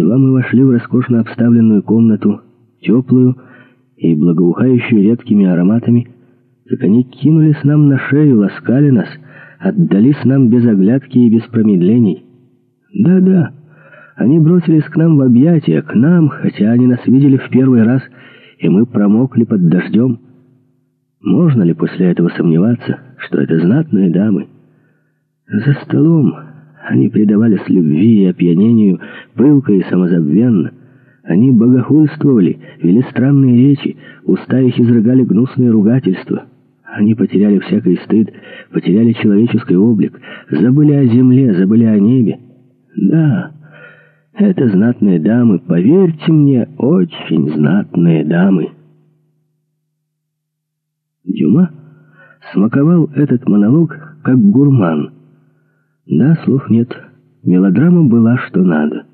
Едва мы вошли в роскошно обставленную комнату, теплую и благоухающую редкими ароматами, как они кинулись нам на шею, ласкали нас, отдались нам без оглядки и без промедлений. Да-да, они бросились к нам в объятия, к нам, хотя они нас видели в первый раз, и мы промокли под дождем. Можно ли после этого сомневаться, что это знатные дамы? За столом они предавались любви и опьянению пылко и самозабвенно. Они богохульствовали, вели странные речи, уста их изрыгали гнусные ругательства. Они потеряли всякий стыд, потеряли человеческий облик, забыли о земле, забыли о небе. Да, это знатные дамы, поверьте мне, очень знатные дамы. Дюма смаковал этот монолог как гурман. Да, слов нет, мелодрама была что надо.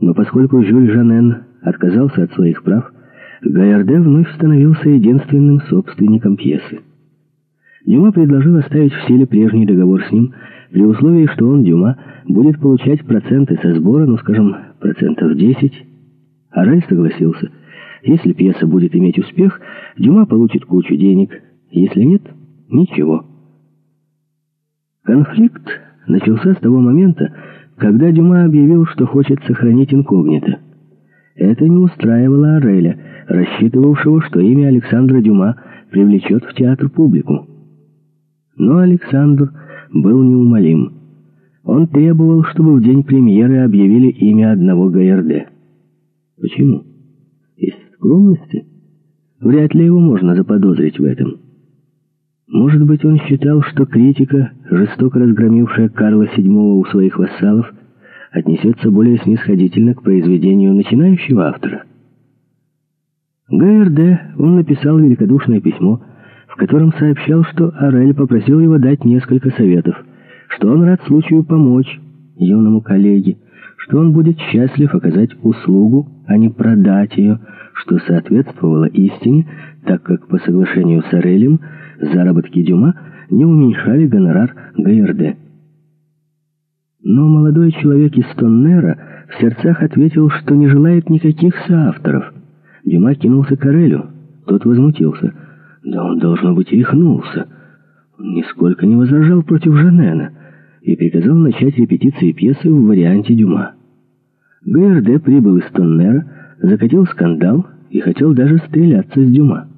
Но поскольку Жюль Жанен отказался от своих прав, Гайарде вновь становился единственным собственником пьесы. Дюма предложил оставить в силе прежний договор с ним, при условии, что он, Дюма, будет получать проценты со сбора, ну, скажем, процентов 10. Арель согласился. Если пьеса будет иметь успех, Дюма получит кучу денег. Если нет, ничего. Конфликт начался с того момента, когда Дюма объявил, что хочет сохранить инкогнито. Это не устраивало Ореля, рассчитывавшего, что имя Александра Дюма привлечет в театр публику. Но Александр был неумолим. Он требовал, чтобы в день премьеры объявили имя одного ГРД. Почему? Из скромности? Вряд ли его можно заподозрить в этом. Может быть, он считал, что критика, жестоко разгромившая Карла VII у своих вассалов, отнесется более снисходительно к произведению начинающего автора. ГРД он написал великодушное письмо, в котором сообщал, что Орель попросил его дать несколько советов, что он рад случаю помочь юному коллеге, что он будет счастлив оказать услугу, а не продать ее, что соответствовало истине, так как по соглашению с Орелем заработки Дюма не уменьшали гонорар ГРД. Но молодой человек из Тоннера в сердцах ответил, что не желает никаких соавторов. Дюма кинулся к Орелю. Тот возмутился. Да он, должно быть, рехнулся. Он нисколько не возражал против Жанена и приказал начать репетиции пьесы в варианте Дюма. ГРД прибыл из Тоннера, закатил скандал и хотел даже стреляться с Дюма.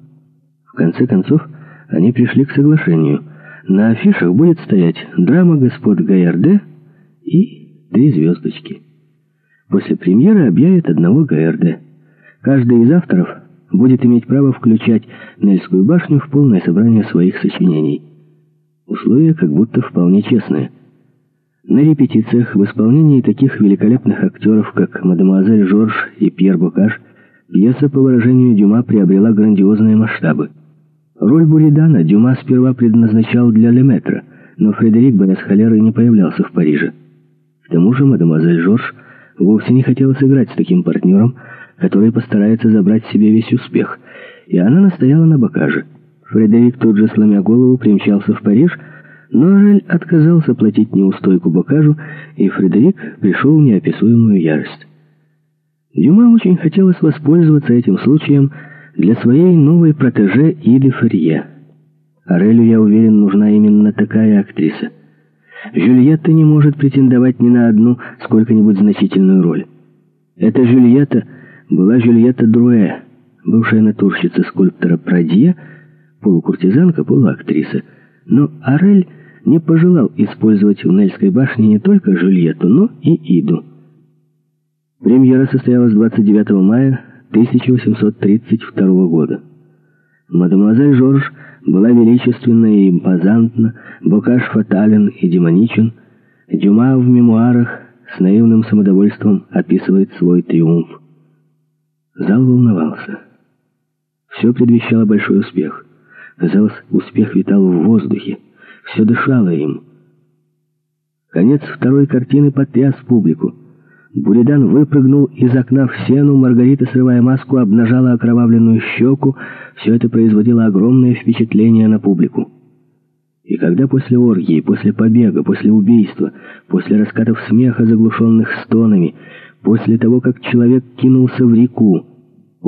В конце концов, они пришли к соглашению. На афишах будет стоять «Драма господ ГРД» и «Три звездочки». После премьеры объявят одного ГРД. Каждый из авторов будет иметь право включать Нельскую башню в полное собрание своих сочинений. Условия как будто вполне честные. На репетициях в исполнении таких великолепных актеров, как мадемуазель Жорж и Пьер Бокаш, пьеса, по выражению Дюма, приобрела грандиозные масштабы. Роль Буридана Дюма сперва предназначал для Леметра, но Фредерик, холеры, не появлялся в Париже. К тому же мадемуазель Жорж вовсе не хотела сыграть с таким партнером, который постарается забрать себе весь успех, и она настояла на Бокаже. Фредерик тут же, сломя голову, примчался в Париж, но Орель отказался платить неустойку Бокажу, и Фредерик пришел в неописуемую ярость. Дюма очень хотелось воспользоваться этим случаем для своей новой протеже Иды Ферье. Орелю, я уверен, нужна именно такая актриса. Жюльетта не может претендовать ни на одну сколько-нибудь значительную роль. Эта Жюльетта была Жюльетта Друэ, бывшая натурщица скульптора Прадье, полукуртизанка, полуактриса. Но Орель не пожелал использовать в Нельской башне не только Жюльетту, но и Иду. Премьера состоялась 29 мая 1832 года. Мадемуазель Жорж была величественна и импозантна, Бокаш фатален и демоничен. Дюма в мемуарах с наивным самодовольством описывает свой триумф. Зал волновался. Все предвещало большой успех. Казалось, успех витал в воздухе все дышало им. Конец второй картины потряс публику. Буридан выпрыгнул из окна в сену, Маргарита, срывая маску, обнажала окровавленную щеку. Все это производило огромное впечатление на публику. И когда после оргии, после побега, после убийства, после раскатов смеха, заглушенных стонами, после того, как человек кинулся в реку,